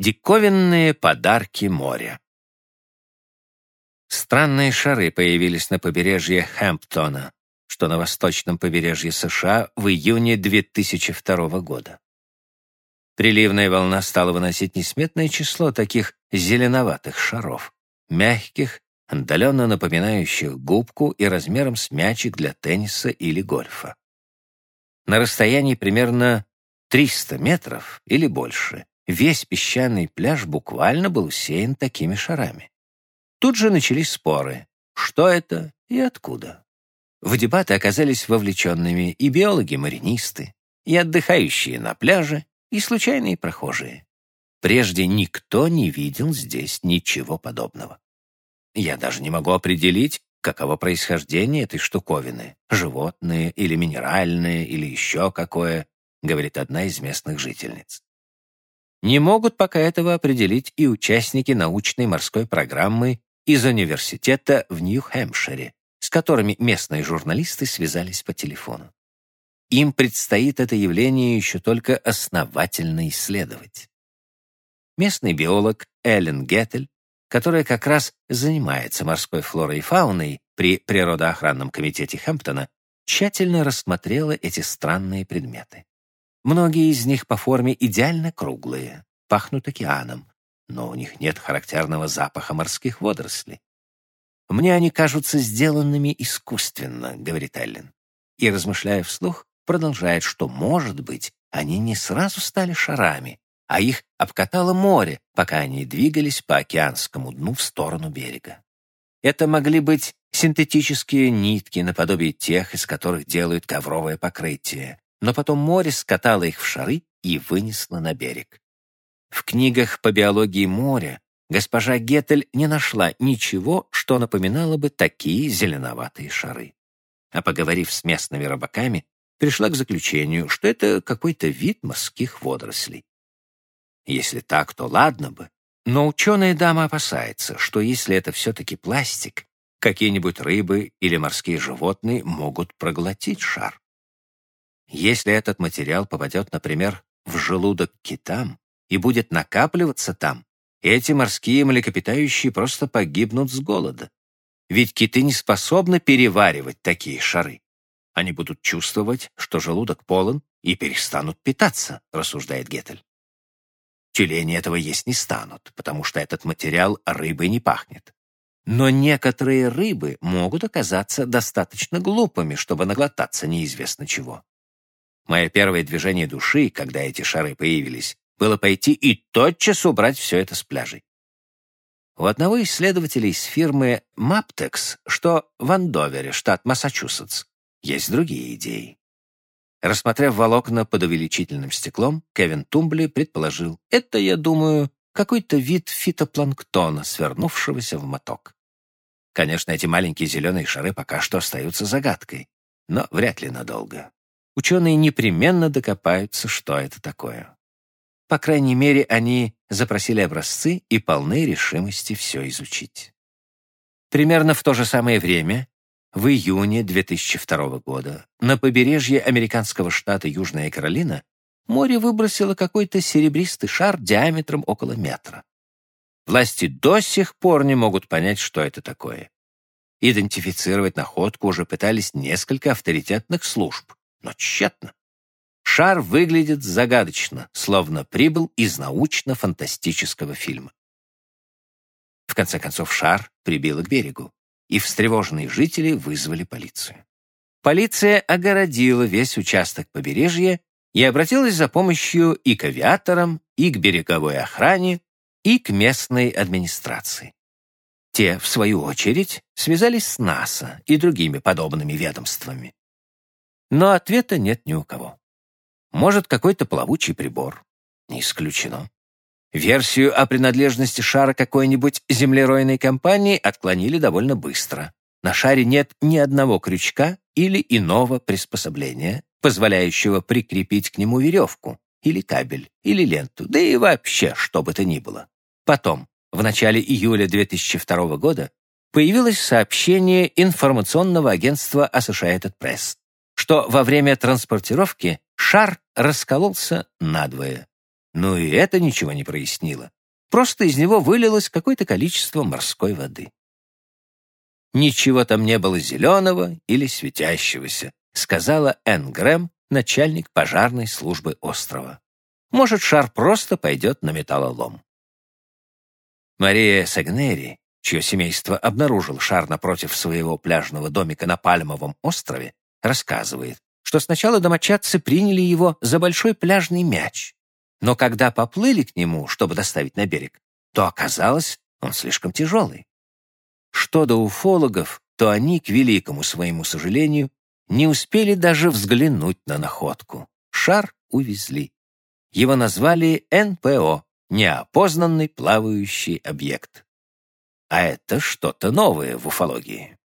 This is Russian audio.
Диковинные подарки моря. Странные шары появились на побережье Хэмптона, что на восточном побережье США в июне 2002 года. Приливная волна стала выносить несметное число таких зеленоватых шаров, мягких, отдаленно напоминающих губку и размером с мячик для тенниса или гольфа. На расстоянии примерно 300 метров или больше Весь песчаный пляж буквально был усеян такими шарами. Тут же начались споры. Что это и откуда? В дебаты оказались вовлеченными и биологи-маринисты, и отдыхающие на пляже, и случайные прохожие. Прежде никто не видел здесь ничего подобного. Я даже не могу определить, каково происхождение этой штуковины, животное или минеральное, или еще какое, говорит одна из местных жительниц. Не могут пока этого определить и участники научной морской программы из университета в Нью-Хэмпшире, с которыми местные журналисты связались по телефону. Им предстоит это явление еще только основательно исследовать. Местный биолог Эллен Геттель, которая как раз занимается морской флорой и фауной при природоохранном комитете Хэмптона, тщательно рассмотрела эти странные предметы. Многие из них по форме идеально круглые, пахнут океаном, но у них нет характерного запаха морских водорослей. «Мне они кажутся сделанными искусственно», — говорит Эллен. И, размышляя вслух, продолжает, что, может быть, они не сразу стали шарами, а их обкатало море, пока они двигались по океанскому дну в сторону берега. Это могли быть синтетические нитки наподобие тех, из которых делают ковровое покрытие, но потом море скатало их в шары и вынесло на берег. В книгах по биологии моря госпожа Геттель не нашла ничего, что напоминало бы такие зеленоватые шары. А поговорив с местными рыбаками, пришла к заключению, что это какой-то вид морских водорослей. Если так, то ладно бы. Но ученая дама опасается, что если это все-таки пластик, какие-нибудь рыбы или морские животные могут проглотить шар. Если этот материал попадет, например, в желудок китам и будет накапливаться там, эти морские млекопитающие просто погибнут с голода. Ведь киты не способны переваривать такие шары. Они будут чувствовать, что желудок полон, и перестанут питаться, рассуждает Геттель. Тюлени этого есть не станут, потому что этот материал рыбой не пахнет. Но некоторые рыбы могут оказаться достаточно глупыми, чтобы наглотаться неизвестно чего. Мое первое движение души, когда эти шары появились, было пойти и тотчас убрать все это с пляжей. У одного исследователя из фирмы Maptex, что в Андовере, штат Массачусетс, есть другие идеи. Рассмотрев волокна под увеличительным стеклом, Кевин Тумбли предположил, это, я думаю, какой-то вид фитопланктона, свернувшегося в моток. Конечно, эти маленькие зеленые шары пока что остаются загадкой, но вряд ли надолго ученые непременно докопаются, что это такое. По крайней мере, они запросили образцы и полны решимости все изучить. Примерно в то же самое время, в июне 2002 года, на побережье американского штата Южная Каролина море выбросило какой-то серебристый шар диаметром около метра. Власти до сих пор не могут понять, что это такое. Идентифицировать находку уже пытались несколько авторитетных служб, но тщетно. Шар выглядит загадочно, словно прибыл из научно-фантастического фильма. В конце концов, шар прибило к берегу, и встревоженные жители вызвали полицию. Полиция огородила весь участок побережья и обратилась за помощью и к авиаторам, и к береговой охране, и к местной администрации. Те, в свою очередь, связались с НАСА и другими подобными ведомствами. Но ответа нет ни у кого. Может, какой-то плавучий прибор. Не исключено. Версию о принадлежности шара какой-нибудь землеройной компании отклонили довольно быстро. На шаре нет ни одного крючка или иного приспособления, позволяющего прикрепить к нему веревку, или кабель, или ленту, да и вообще что бы то ни было. Потом, в начале июля 2002 года, появилось сообщение информационного агентства Associated Press что во время транспортировки шар раскололся надвое. Но и это ничего не прояснило. Просто из него вылилось какое-то количество морской воды. «Ничего там не было зеленого или светящегося», сказала Энн Грэм, начальник пожарной службы острова. «Может, шар просто пойдет на металлолом». Мария Сагнери, чье семейство обнаружил шар напротив своего пляжного домика на Пальмовом острове, рассказывает, что сначала домочадцы приняли его за большой пляжный мяч, но когда поплыли к нему, чтобы доставить на берег, то оказалось, он слишком тяжелый. Что до уфологов, то они, к великому своему сожалению, не успели даже взглянуть на находку. Шар увезли. Его назвали НПО — неопознанный плавающий объект. А это что-то новое в уфологии.